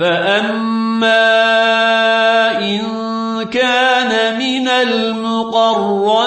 فأما إن كان من المقربين